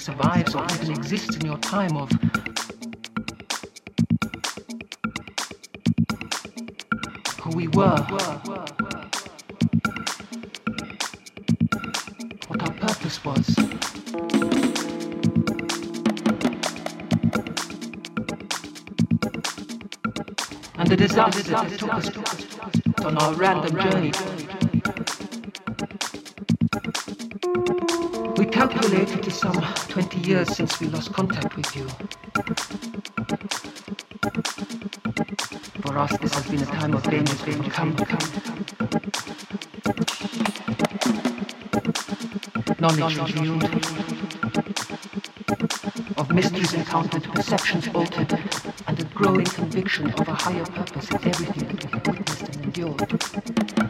survives or even exists in your time of who we were. What our purpose was. And the disaster that took us on our random journey. Calculate it is some 20 years since we lost contact with you. For us, this has been a time of dangerous dream to come, come. Knowledge revealed, of mysteries encountered, perceptions altered, and a growing conviction of a higher purpose in everything that we have witnessed and endured.